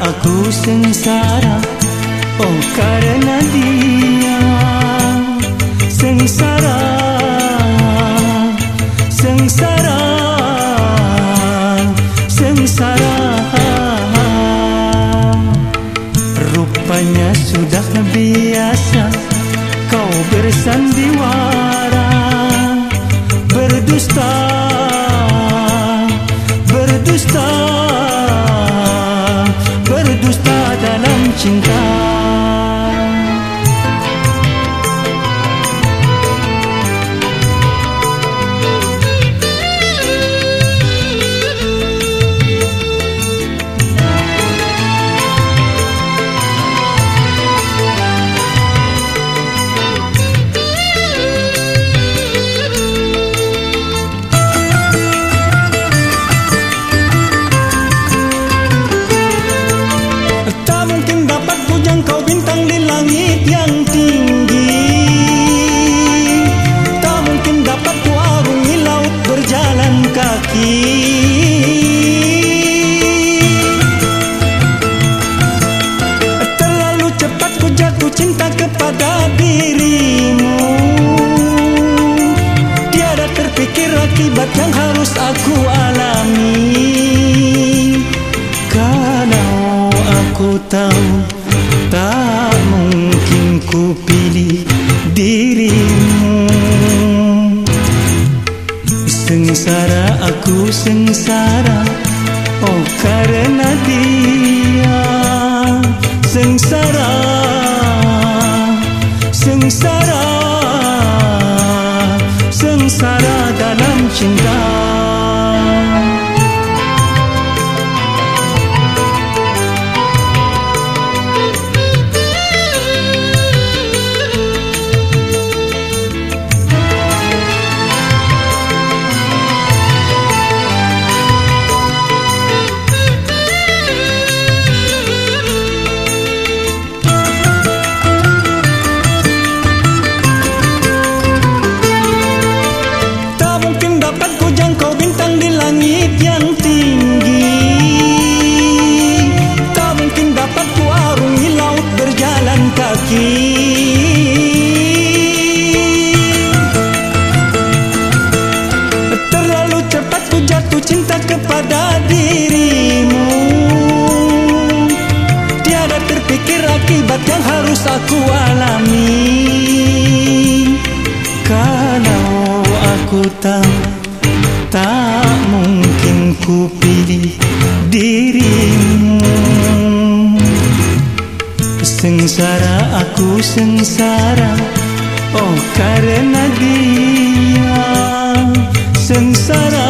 aku sengsara. Oh karena dia Sengsara Sengsara Sengsara. Rupanya sudah biasa Kau bersandiwara Berdusta 心疼。Dalam cinta Terlalu cepat ku jatuh cinta kepada dirimu. Tiada terpikir akibat yang harus aku alami. Kalau aku tahu tak mungkin ku pilih dirimu. Sengsara aku sengsara. Oh karena dia. Sengsara Sengsara. Sengsara dalam cinta akibat yang harus aku alami. Kalau aku tahu tak mungkin ku pilih dirimu. Sengsara aku sengsara. Oh karena dia. Sengsara